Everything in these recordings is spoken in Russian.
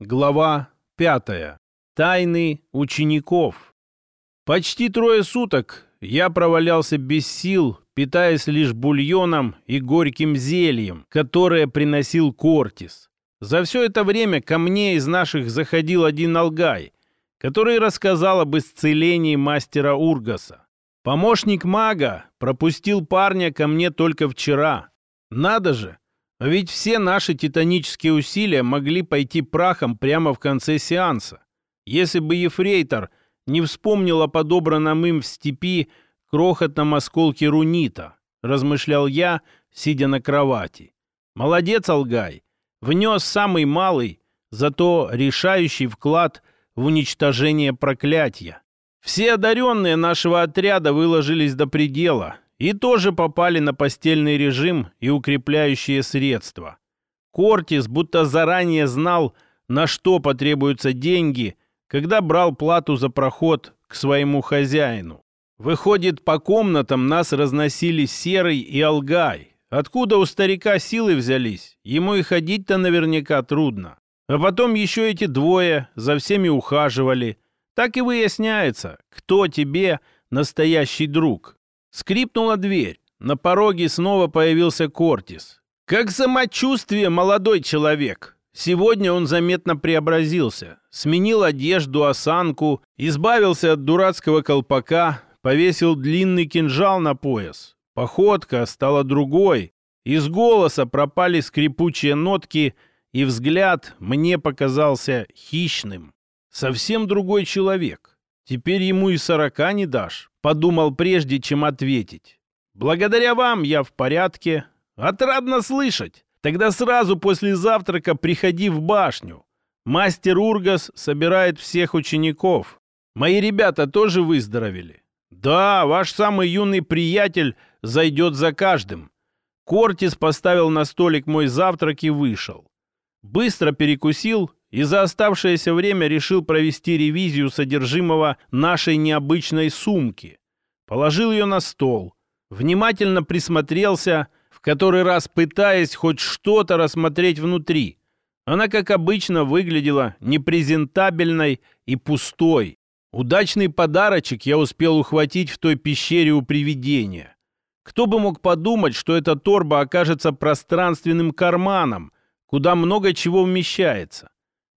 Глава 5. Тайны учеников. Почти трое суток я провалялся без сил, питаясь лишь бульоном и горьким зельем, которое приносил Кортис. За все это время ко мне из наших заходил один алгай, который рассказал об исцелении мастера Ургаса. Помощник мага пропустил парня ко мне только вчера. Надо же, ведь все наши титанические усилия могли пойти прахом прямо в конце сеанса. Если бы Ефрейтор не вспомнил о подобранном им в степи крохотном осколке рунита, размышлял я, сидя на кровати. Молодец, Алгай, внес самый малый, зато решающий вклад в уничтожение проклятия. Все одаренные нашего отряда выложились до предела — и тоже попали на постельный режим и укрепляющие средства. Кортис будто заранее знал, на что потребуются деньги, когда брал плату за проход к своему хозяину. Выходит, по комнатам нас разносили Серый и Алгай. Откуда у старика силы взялись? Ему и ходить-то наверняка трудно. А потом еще эти двое за всеми ухаживали. Так и выясняется, кто тебе настоящий друг. Скрипнула дверь. На пороге снова появился Кортис. «Как самочувствие, молодой человек!» Сегодня он заметно преобразился. Сменил одежду, осанку, избавился от дурацкого колпака, повесил длинный кинжал на пояс. Походка стала другой. Из голоса пропали скрипучие нотки, и взгляд мне показался хищным. Совсем другой человек. Теперь ему и сорока не дашь. Подумал прежде, чем ответить. Благодаря вам я в порядке. Отрадно слышать. Тогда сразу после завтрака приходи в башню. Мастер Ургас собирает всех учеников. Мои ребята тоже выздоровели. Да, ваш самый юный приятель зайдет за каждым. Кортис поставил на столик мой завтрак и вышел. Быстро перекусил и за оставшееся время решил провести ревизию содержимого нашей необычной сумки. Положил ее на стол, внимательно присмотрелся, в который раз пытаясь хоть что-то рассмотреть внутри. Она, как обычно, выглядела непрезентабельной и пустой. Удачный подарочек я успел ухватить в той пещере у привидения. Кто бы мог подумать, что эта торба окажется пространственным карманом, куда много чего вмещается.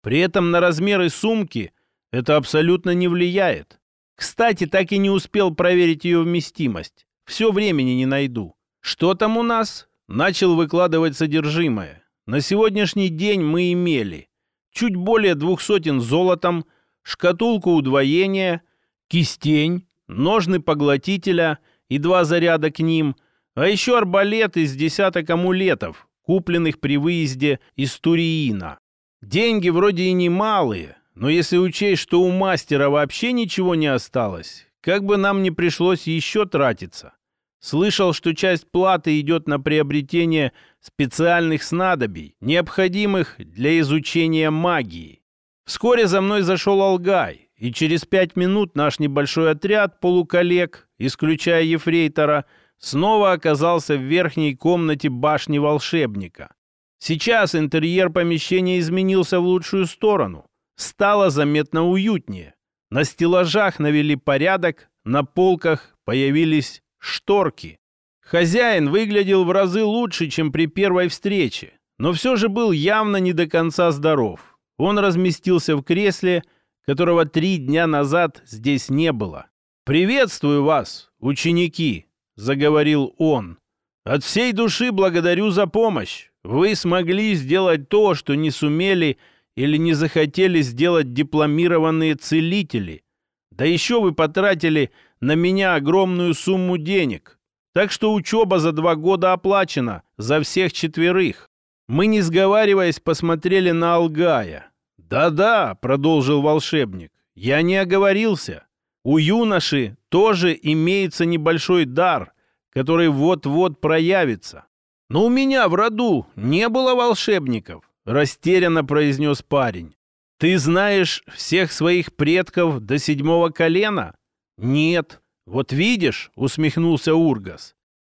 При этом на размеры сумки это абсолютно не влияет. Кстати, так и не успел проверить ее вместимость. Все времени не найду. Что там у нас? Начал выкладывать содержимое. На сегодняшний день мы имели чуть более двух сотен золотом, шкатулку удвоения, кистень, ножны поглотителя и два заряда к ним, а еще арбалет из десяток амулетов, купленных при выезде из Туриина. Деньги вроде и немалые, но если учесть, что у мастера вообще ничего не осталось, как бы нам не пришлось еще тратиться. Слышал, что часть платы идет на приобретение специальных снадобий, необходимых для изучения магии. Вскоре за мной зашел Алгай, и через пять минут наш небольшой отряд полуколлег, исключая ефрейтора, снова оказался в верхней комнате башни волшебника. Сейчас интерьер помещения изменился в лучшую сторону. Стало заметно уютнее. На стеллажах навели порядок, на полках появились шторки. Хозяин выглядел в разы лучше, чем при первой встрече, но все же был явно не до конца здоров. Он разместился в кресле, которого три дня назад здесь не было. «Приветствую вас, ученики!» — заговорил он. «От всей души благодарю за помощь. Вы смогли сделать то, что не сумели или не захотели сделать дипломированные целители. Да еще вы потратили на меня огромную сумму денег. Так что учеба за два года оплачена за всех четверых. Мы, не сговариваясь, посмотрели на Алгая. «Да-да», — продолжил волшебник, — «я не оговорился. У юноши тоже имеется небольшой дар, который вот-вот проявится. «Но у меня в роду не было волшебников», — растерянно произнес парень. «Ты знаешь всех своих предков до седьмого колена?» «Нет». «Вот видишь», — усмехнулся Ургас.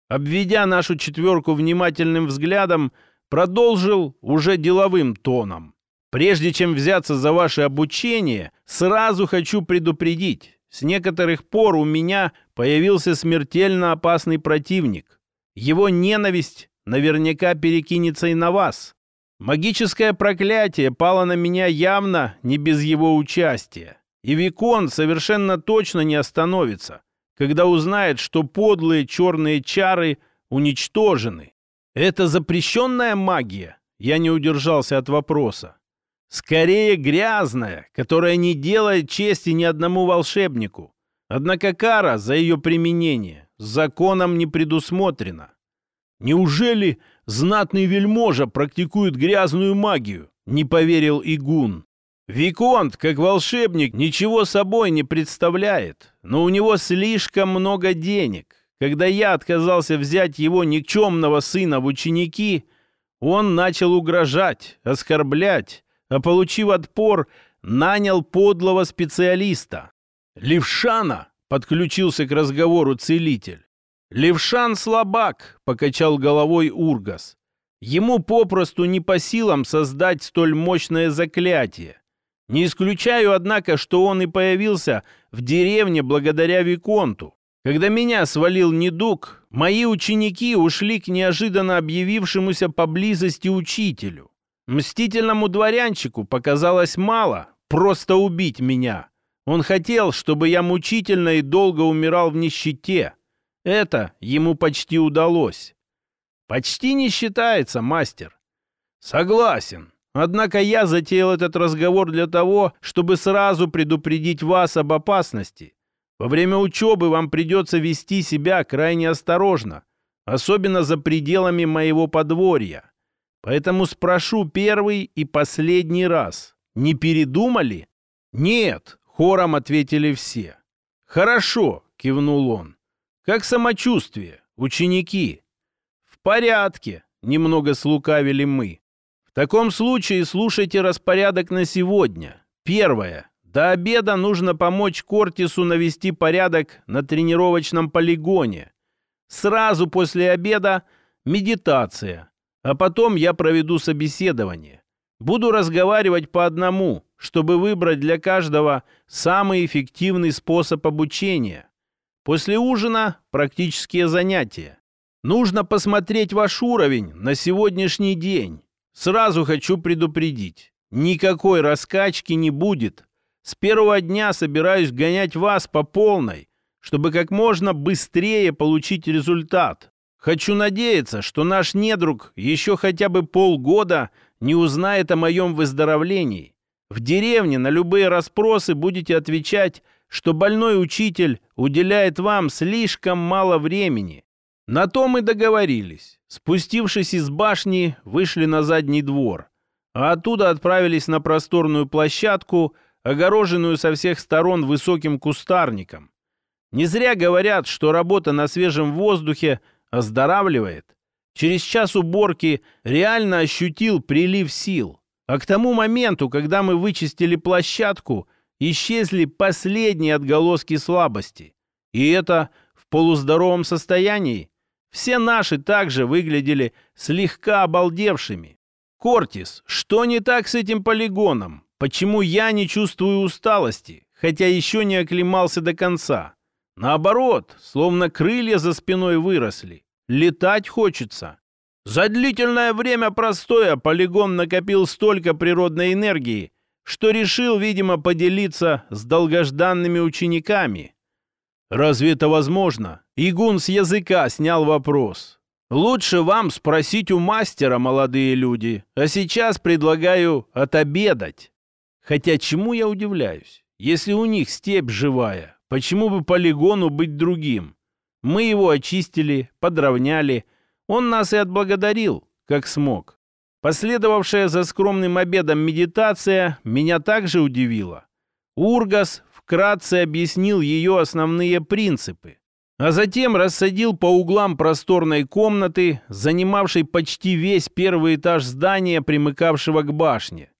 Обведя нашу четверку внимательным взглядом, продолжил уже деловым тоном. Прежде чем взяться за ваше обучение, сразу хочу предупредить. С некоторых пор у меня появился смертельно опасный противник. Его ненависть наверняка перекинется и на вас. Магическое проклятие пало на меня явно не без его участия. И Викон совершенно точно не остановится, когда узнает, что подлые черные чары уничтожены. Это запрещенная магия? Я не удержался от вопроса. Скорее грязная, которая не делает чести ни одному волшебнику. Однако кара за ее применение законом не предусмотрена. Неужели знатный вельможа практикует грязную магию? Не поверил Игун. Виконт, как волшебник, ничего собой не представляет, но у него слишком много денег. Когда я отказался взять его никчемного сына в ученики, он начал угрожать, оскорблять, а получив отпор, нанял подлого специалиста. «Левшана!» — подключился к разговору целитель. «Левшан слабак!» — покачал головой Ургас. «Ему попросту не по силам создать столь мощное заклятие. Не исключаю, однако, что он и появился в деревне благодаря Виконту. Когда меня свалил недуг, мои ученики ушли к неожиданно объявившемуся поблизости учителю. Мстительному дворянчику показалось мало просто убить меня. Он хотел, чтобы я мучительно и долго умирал в нищете. Это ему почти удалось. Почти не считается, мастер. Согласен. Однако я затеял этот разговор для того, чтобы сразу предупредить вас об опасности. Во время учебы вам придется вести себя крайне осторожно, особенно за пределами моего подворья. Поэтому спрошу первый и последний раз. Не передумали? Нет, хором ответили все. Хорошо, кивнул он. Как самочувствие, ученики? В порядке, немного слукавили мы. В таком случае слушайте распорядок на сегодня. Первое. До обеда нужно помочь Кортису навести порядок на тренировочном полигоне. Сразу после обеда медитация. А потом я проведу собеседование. Буду разговаривать по одному, чтобы выбрать для каждого самый эффективный способ обучения. После ужина практические занятия. Нужно посмотреть ваш уровень на сегодняшний день. Сразу хочу предупредить. Никакой раскачки не будет. С первого дня собираюсь гонять вас по полной, чтобы как можно быстрее получить результат. Хочу надеяться, что наш недруг еще хотя бы полгода не узнает о моем выздоровлении. В деревне на любые расспросы будете отвечать, что больной учитель уделяет вам слишком мало времени. На то мы договорились. Спустившись из башни, вышли на задний двор, а оттуда отправились на просторную площадку, огороженную со всех сторон высоким кустарником. Не зря говорят, что работа на свежем воздухе оздоравливает. Через час уборки реально ощутил прилив сил. А к тому моменту, когда мы вычистили площадку, исчезли последние отголоски слабости. И это в полуздоровом состоянии. Все наши также выглядели слегка обалдевшими. «Кортис, что не так с этим полигоном? Почему я не чувствую усталости, хотя еще не оклемался до конца?» Наоборот, словно крылья за спиной выросли. Летать хочется. За длительное время простоя полигон накопил столько природной энергии, что решил, видимо, поделиться с долгожданными учениками. Разве это возможно? Игун с языка снял вопрос. Лучше вам спросить у мастера, молодые люди, а сейчас предлагаю отобедать. Хотя чему я удивляюсь, если у них степь живая, Почему бы полигону быть другим? Мы его очистили, подровняли. Он нас и отблагодарил, как смог. Последовавшая за скромным обедом медитация меня также удивила. Ургас вкратце объяснил ее основные принципы, а затем рассадил по углам просторной комнаты, занимавшей почти весь первый этаж здания, примыкавшего к башне.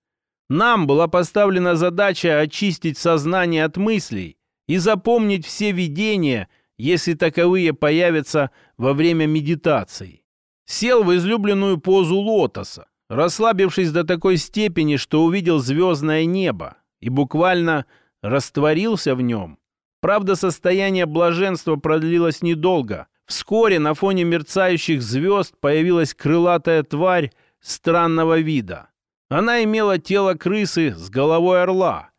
Нам была поставлена задача очистить сознание от мыслей, и запомнить все видения, если таковые появятся во время медитации. Сел в излюбленную позу лотоса, расслабившись до такой степени, что увидел звездное небо и буквально растворился в нем. Правда, состояние блаженства продлилось недолго. Вскоре на фоне мерцающих звезд появилась крылатая тварь странного вида. Она имела тело крысы с головой орла.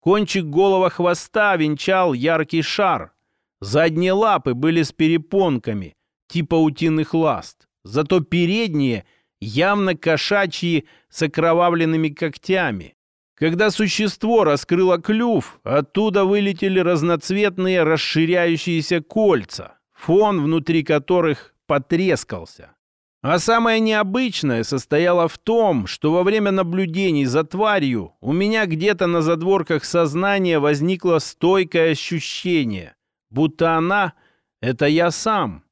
Кончик голого хвоста венчал яркий шар. Задние лапы были с перепонками, типа утиных ласт. Зато передние явно кошачьи с окровавленными когтями. Когда существо раскрыло клюв, оттуда вылетели разноцветные расширяющиеся кольца, фон внутри которых потрескался. А самое необычное состояло в том, что во время наблюдений за тварью у меня где-то на задворках сознания возникло стойкое ощущение, будто она — это я сам.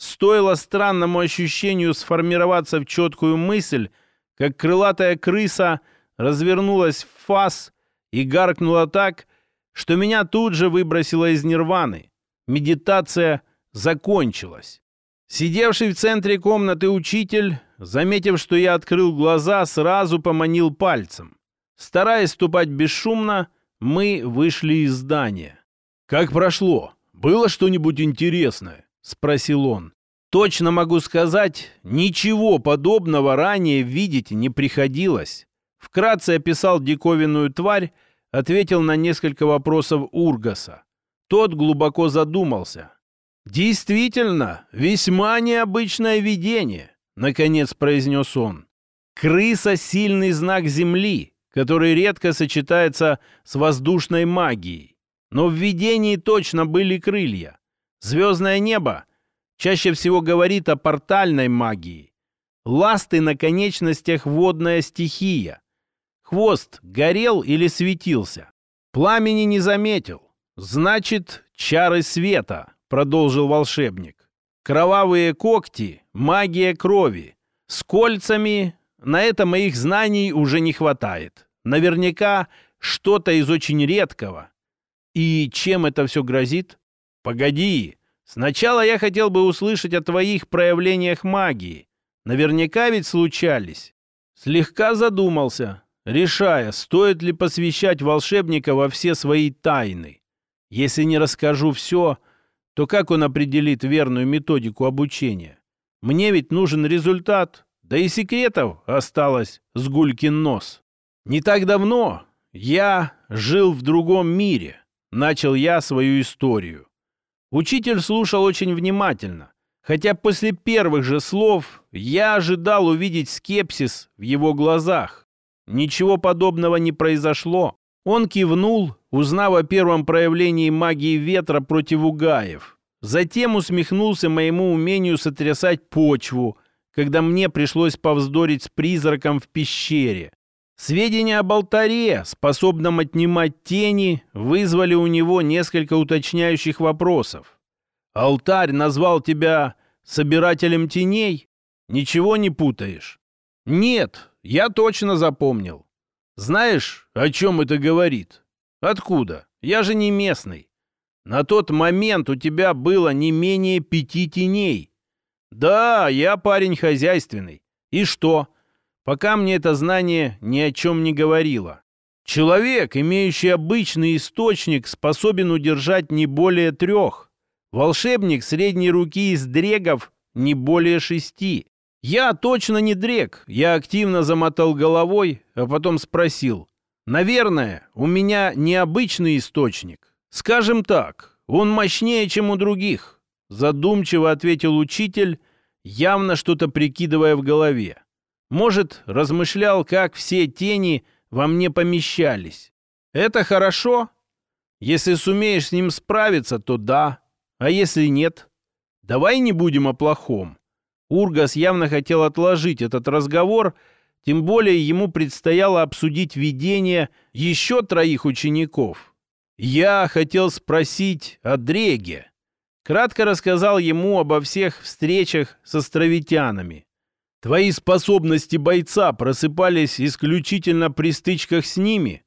Стоило странному ощущению сформироваться в четкую мысль, как крылатая крыса — развернулась в фас и гаркнула так, что меня тут же выбросило из нирваны. Медитация закончилась. Сидевший в центре комнаты учитель, заметив, что я открыл глаза, сразу поманил пальцем. Стараясь ступать бесшумно, мы вышли из здания. «Как прошло? Было что-нибудь интересное?» — спросил он. «Точно могу сказать, ничего подобного ранее видеть не приходилось. Вкратце описал диковинную тварь, ответил на несколько вопросов Ургаса. Тот глубоко задумался. «Действительно, весьма необычное видение», — наконец произнес он. «Крыса — сильный знак Земли, который редко сочетается с воздушной магией. Но в видении точно были крылья. Звездное небо чаще всего говорит о портальной магии. Ласты на конечностях водная стихия. Хвост горел или светился? Пламени не заметил. Значит, чары света, продолжил волшебник. Кровавые когти, магия крови. С кольцами на это моих знаний уже не хватает. Наверняка что-то из очень редкого. И чем это все грозит? Погоди. Сначала я хотел бы услышать о твоих проявлениях магии. Наверняка ведь случались. Слегка задумался решая, стоит ли посвящать волшебника во все свои тайны. Если не расскажу все, то как он определит верную методику обучения? Мне ведь нужен результат, да и секретов осталось с гулькин нос. Не так давно я жил в другом мире, начал я свою историю. Учитель слушал очень внимательно, хотя после первых же слов я ожидал увидеть скепсис в его глазах. Ничего подобного не произошло. Он кивнул, узнав о первом проявлении магии ветра против угаев. Затем усмехнулся моему умению сотрясать почву, когда мне пришлось повздорить с призраком в пещере. Сведения об алтаре, способном отнимать тени, вызвали у него несколько уточняющих вопросов. «Алтарь назвал тебя собирателем теней? Ничего не путаешь?» «Нет, я точно запомнил. Знаешь, о чем это говорит? Откуда? Я же не местный. На тот момент у тебя было не менее пяти теней. Да, я парень хозяйственный. И что? Пока мне это знание ни о чем не говорило. Человек, имеющий обычный источник, способен удержать не более трех. Волшебник средней руки из дрегов не более шести. «Я точно не дрек!» Я активно замотал головой, а потом спросил. «Наверное, у меня необычный источник. Скажем так, он мощнее, чем у других», задумчиво ответил учитель, явно что-то прикидывая в голове. Может, размышлял, как все тени во мне помещались. «Это хорошо? Если сумеешь с ним справиться, то да. А если нет? Давай не будем о плохом. Ургас явно хотел отложить этот разговор, тем более ему предстояло обсудить видение еще троих учеников. Я хотел спросить о Дреге. Кратко рассказал ему обо всех встречах с островитянами. Твои способности бойца просыпались исключительно при стычках с ними?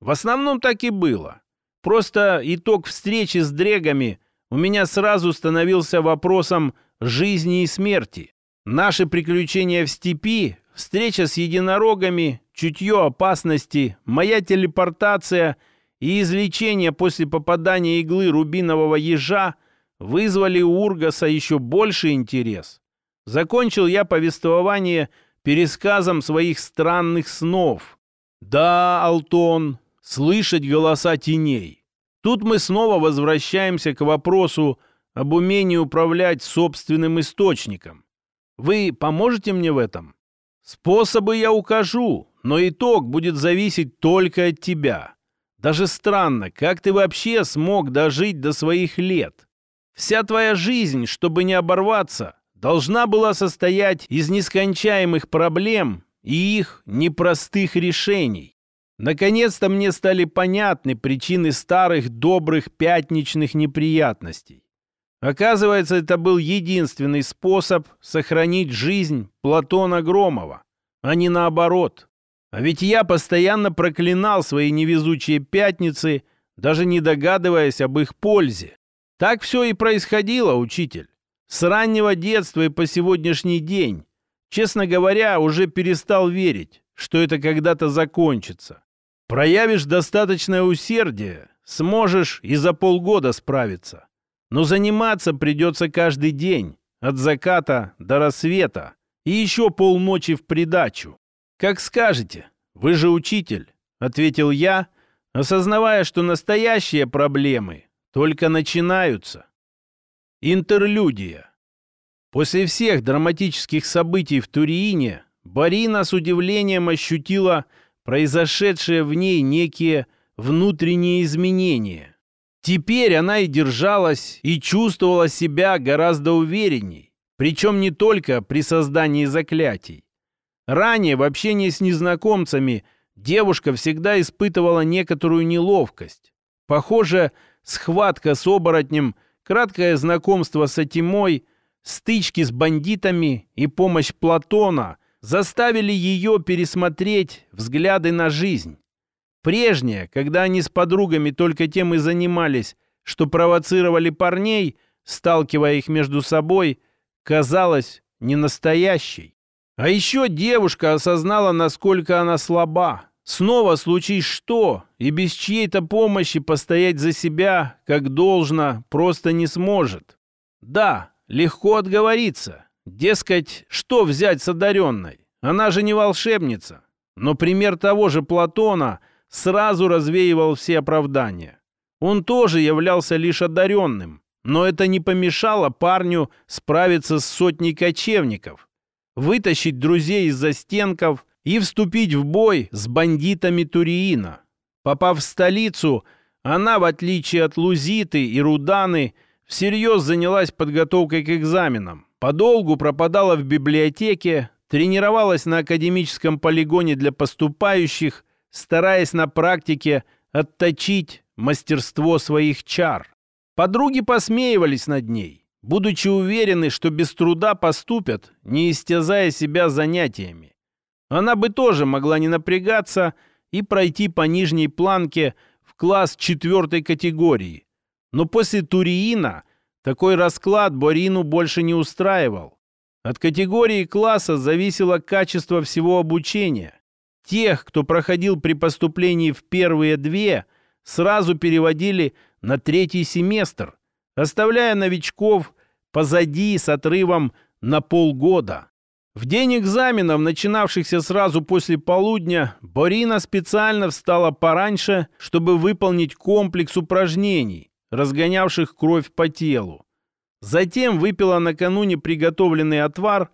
В основном так и было. Просто итог встречи с дрегами у меня сразу становился вопросом жизни и смерти. Наши приключения в степи встреча с единорогами, чутье опасности, моя телепортация и излечение после попадания иглы рубинового ежа вызвали у Ургаса еще больше интерес. Закончил я повествование пересказом своих странных снов. Да, Алтон, слышать голоса теней. Тут мы снова возвращаемся к вопросу об умении управлять собственным источником. Вы поможете мне в этом? Способы я укажу, но итог будет зависеть только от тебя. Даже странно, как ты вообще смог дожить до своих лет? Вся твоя жизнь, чтобы не оборваться, должна была состоять из нескончаемых проблем и их непростых решений. Наконец-то мне стали понятны причины старых добрых пятничных неприятностей. Оказывается, это был единственный способ сохранить жизнь Платона Громова, а не наоборот. А ведь я постоянно проклинал свои невезучие пятницы, даже не догадываясь об их пользе. Так все и происходило, учитель. С раннего детства и по сегодняшний день. Честно говоря, уже перестал верить, что это когда-то закончится. Проявишь достаточное усердие, сможешь и за полгода справиться. Но заниматься придется каждый день, от заката до рассвета, и еще полночи в придачу. Как скажете, вы же учитель, ответил я, осознавая, что настоящие проблемы только начинаются. Интерлюдия. После всех драматических событий в Туриине Барина с удивлением ощутила произошедшие в ней некие внутренние изменения. Теперь она и держалась, и чувствовала себя гораздо уверенней, причем не только при создании заклятий. Ранее в общении с незнакомцами девушка всегда испытывала некоторую неловкость. Похоже, схватка с оборотнем, краткое знакомство с Атимой, стычки с бандитами и помощь Платона заставили ее пересмотреть взгляды на жизнь. Прежняя, когда они с подругами только тем и занимались, что провоцировали парней, сталкивая их между собой, казалась ненастоящей. А еще девушка осознала, насколько она слаба. Снова случись что, и без чьей-то помощи постоять за себя, как должно, просто не сможет. Да, легко отговориться. Дескать, что взять с одаренной? Она же не волшебница. Но пример того же Платона – сразу развеивал все оправдания. Он тоже являлся лишь одаренным, но это не помешало парню справиться с сотней кочевников, вытащить друзей из застенков и вступить в бой с бандитами Туриина. Попав в столицу, она, в отличие от Лузиты и Руданы, всерьез занялась подготовкой к экзаменам. Подолгу пропадала в библиотеке, тренировалась на академическом полигоне для поступающих стараясь на практике отточить мастерство своих чар. Подруги посмеивались над ней, будучи уверены, что без труда поступят, не истязая себя занятиями. Она бы тоже могла не напрягаться и пройти по нижней планке в класс четвертой категории. Но после Туриина такой расклад Борину больше не устраивал. От категории класса зависело качество всего обучения. Тех, кто проходил при поступлении в первые две, сразу переводили на третий семестр, оставляя новичков позади с отрывом на полгода. В день экзаменов, начинавшихся сразу после полудня, Борина специально встала пораньше, чтобы выполнить комплекс упражнений, разгонявших кровь по телу. Затем выпила накануне приготовленный отвар,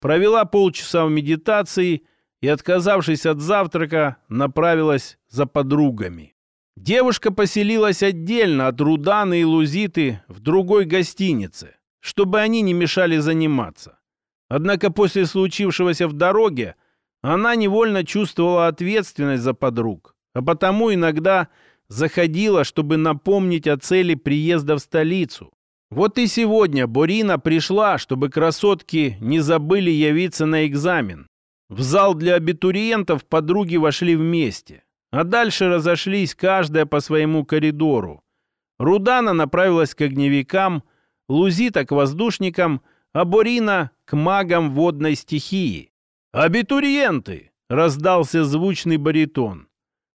провела полчаса в медитации – и, отказавшись от завтрака, направилась за подругами. Девушка поселилась отдельно от Руданы и Лузиты в другой гостинице, чтобы они не мешали заниматься. Однако после случившегося в дороге она невольно чувствовала ответственность за подруг, а потому иногда заходила, чтобы напомнить о цели приезда в столицу. Вот и сегодня Борина пришла, чтобы красотки не забыли явиться на экзамен, в зал для абитуриентов подруги вошли вместе, а дальше разошлись каждая по своему коридору. Рудана направилась к огневикам, Лузита к воздушникам, а Борина к магам водной стихии. «Абитуриенты!» — раздался звучный баритон.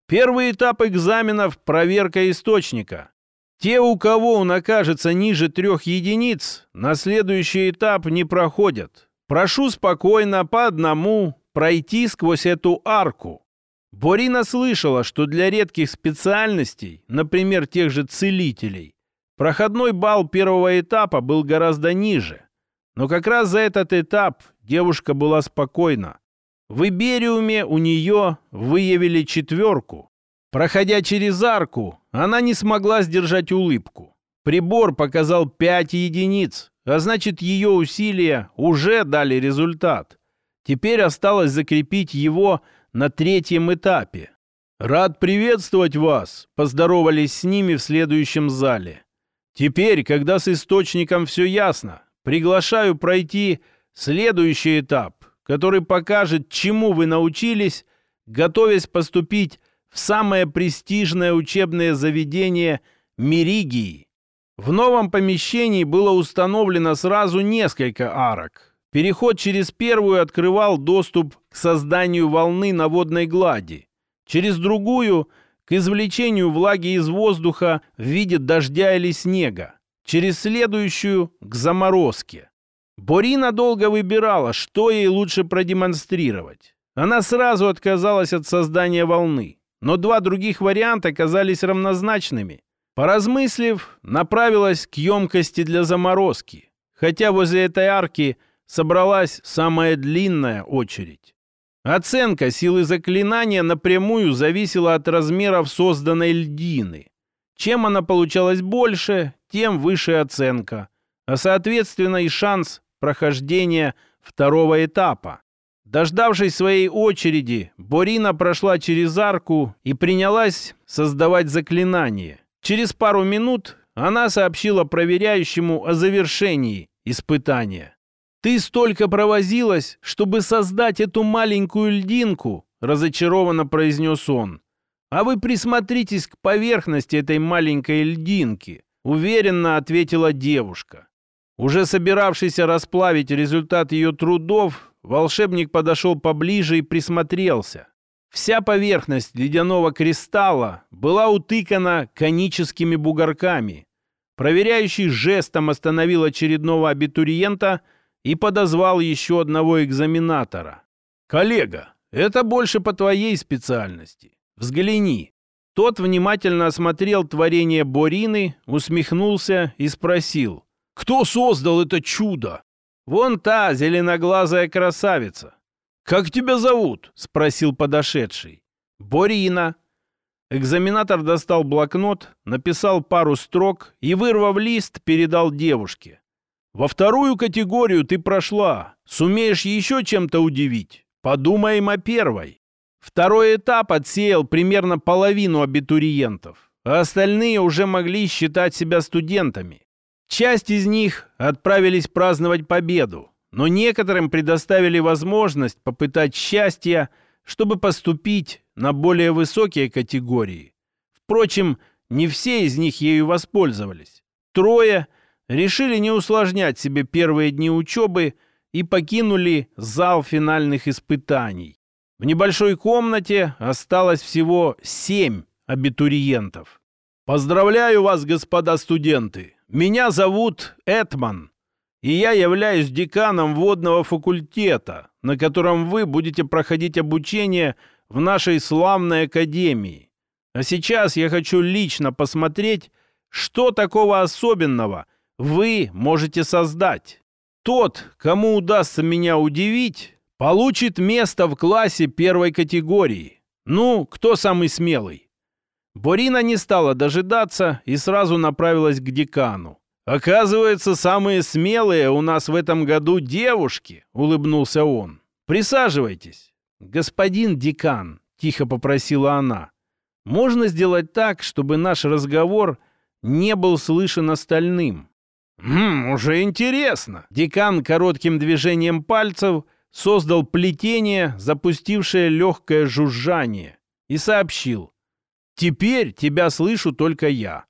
«Первый этап экзаменов — проверка источника. Те, у кого он окажется ниже трех единиц, на следующий этап не проходят. Прошу спокойно по одному пройти сквозь эту арку. Борина слышала, что для редких специальностей, например, тех же целителей, проходной балл первого этапа был гораздо ниже. Но как раз за этот этап девушка была спокойна. В Ибериуме у нее выявили четверку. Проходя через арку, она не смогла сдержать улыбку. Прибор показал 5 единиц, а значит ее усилия уже дали результат. Теперь осталось закрепить его на третьем этапе. «Рад приветствовать вас», — поздоровались с ними в следующем зале. «Теперь, когда с источником все ясно, приглашаю пройти следующий этап, который покажет, чему вы научились, готовясь поступить в самое престижное учебное заведение Меригии. В новом помещении было установлено сразу несколько арок. Переход через первую открывал доступ к созданию волны на водной глади. Через другую – к извлечению влаги из воздуха в виде дождя или снега. Через следующую – к заморозке. Борина долго выбирала, что ей лучше продемонстрировать. Она сразу отказалась от создания волны но два других варианта казались равнозначными. Поразмыслив, направилась к емкости для заморозки, хотя возле этой арки собралась самая длинная очередь. Оценка силы заклинания напрямую зависела от размеров созданной льдины. Чем она получалась больше, тем выше оценка, а соответственно и шанс прохождения второго этапа. Дождавшись своей очереди, Борина прошла через арку и принялась создавать заклинание. Через пару минут она сообщила проверяющему о завершении испытания. «Ты столько провозилась, чтобы создать эту маленькую льдинку», разочарованно произнес он. «А вы присмотритесь к поверхности этой маленькой льдинки», уверенно ответила девушка. Уже собиравшийся расплавить результат ее трудов, волшебник подошел поближе и присмотрелся. Вся поверхность ледяного кристалла была утыкана коническими бугорками. Проверяющий жестом остановил очередного абитуриента и подозвал еще одного экзаменатора. «Коллега, это больше по твоей специальности. Взгляни». Тот внимательно осмотрел творение Борины, усмехнулся и спросил, «Кто создал это чудо?» Вон та зеленоглазая красавица. «Как тебя зовут?» — спросил подошедший. «Борина». Экзаменатор достал блокнот, написал пару строк и, вырвав лист, передал девушке. «Во вторую категорию ты прошла. Сумеешь еще чем-то удивить? Подумаем о первой». Второй этап отсеял примерно половину абитуриентов, а остальные уже могли считать себя студентами. Часть из них отправились праздновать победу, но некоторым предоставили возможность попытать счастье, чтобы поступить на более высокие категории. Впрочем, не все из них ею воспользовались. Трое решили не усложнять себе первые дни учебы и покинули зал финальных испытаний. В небольшой комнате осталось всего семь абитуриентов. «Поздравляю вас, господа студенты! Меня зовут Этман, и я являюсь деканом водного факультета, на котором вы будете проходить обучение в нашей славной академии. А сейчас я хочу лично посмотреть, что такого особенного вы можете создать. Тот, кому удастся меня удивить, получит место в классе первой категории. Ну, кто самый смелый? Борина не стала дожидаться и сразу направилась к декану. «Оказывается, самые смелые у нас в этом году девушки», — улыбнулся он. «Присаживайтесь». «Господин декан», — тихо попросила она, — «можно сделать так, чтобы наш разговор не был слышен остальным?» «Хм, уже интересно». Декан коротким движением пальцев создал плетение, запустившее легкое жужжание, и сообщил. Теперь тебя слышу только я.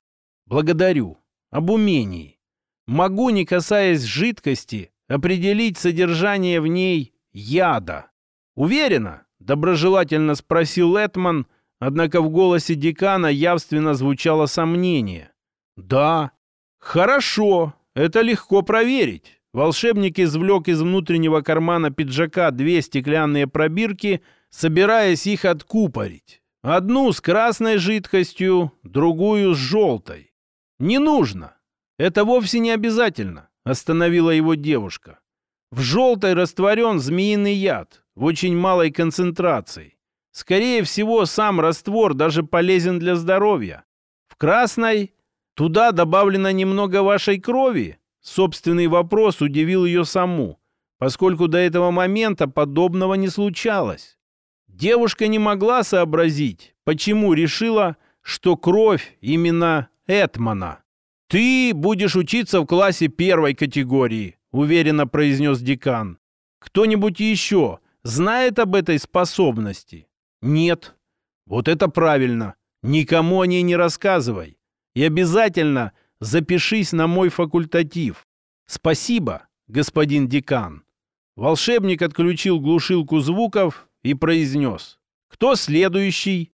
Благодарю. Об умении. Могу, не касаясь жидкости, определить содержание в ней яда. «Уверена?» — доброжелательно спросил Этман, однако в голосе декана явственно звучало сомнение. «Да». «Хорошо, это легко проверить». Волшебник извлек из внутреннего кармана пиджака две стеклянные пробирки, собираясь их откупорить. Одну с красной жидкостью, другую с желтой. «Не нужно. Это вовсе не обязательно», — остановила его девушка. «В желтой растворен змеиный яд в очень малой концентрации. Скорее всего, сам раствор даже полезен для здоровья. В красной туда добавлено немного вашей крови, Собственный вопрос удивил ее саму, поскольку до этого момента подобного не случалось. Девушка не могла сообразить, почему решила, что кровь именно Этмана. «Ты будешь учиться в классе первой категории», — уверенно произнес декан. «Кто-нибудь еще знает об этой способности?» «Нет». «Вот это правильно. Никому о ней не рассказывай. И обязательно запишись на мой факультатив. Спасибо, господин декан. Волшебник отключил глушилку звуков и произнес. Кто следующий?